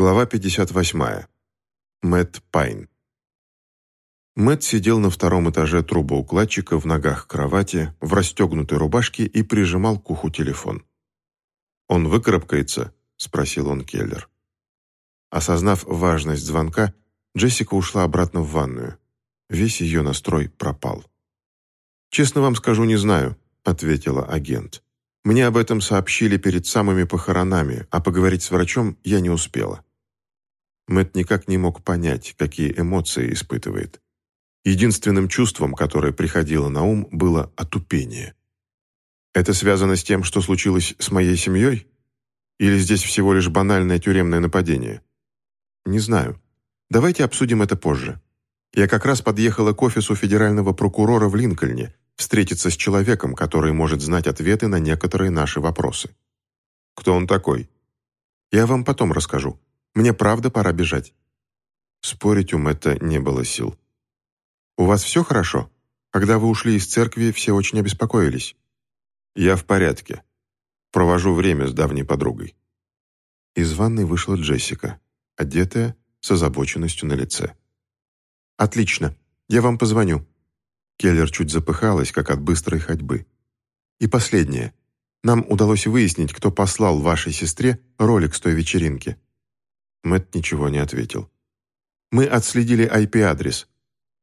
Глава 58. Мэтт Пайн. Мэтт сидел на втором этаже трубоукладчика в ногах кровати, в расстегнутой рубашке и прижимал к уху телефон. «Он выкарабкается?» – спросил он Келлер. Осознав важность звонка, Джессика ушла обратно в ванную. Весь ее настрой пропал. «Честно вам скажу, не знаю», – ответила агент. «Мне об этом сообщили перед самыми похоронами, а поговорить с врачом я не успела». Мэт никак не мог понять, какие эмоции испытывает. Единственным чувством, которое приходило на ум, было отупение. Это связано с тем, что случилось с моей семьей? Или здесь всего лишь банальное тюремное нападение? Не знаю. Давайте обсудим это позже. Я как раз подъехала к офису федерального прокурора в Линкольне встретиться с человеком, который может знать ответы на некоторые наши вопросы. Кто он такой? Я вам потом расскажу. Мне правда пора бежать». Спорить у Мэтта не было сил. «У вас все хорошо? Когда вы ушли из церкви, все очень обеспокоились». «Я в порядке. Провожу время с давней подругой». Из ванной вышла Джессика, одетая, с озабоченностью на лице. «Отлично. Я вам позвоню». Келлер чуть запыхалась, как от быстрой ходьбы. «И последнее. Нам удалось выяснить, кто послал вашей сестре ролик с той вечеринки. Мэт ничего не ответил. «Мы отследили IP-адрес.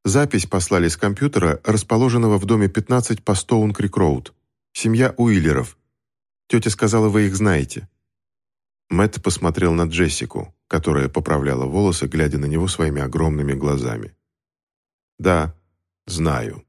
Запись послали с компьютера, расположенного в доме 15 по Стоун-Крик-Роуд. Семья Уиллеров. Тетя сказала, вы их знаете». Мэтт посмотрел на Джессику, которая поправляла волосы, глядя на него своими огромными глазами. «Да, знаю».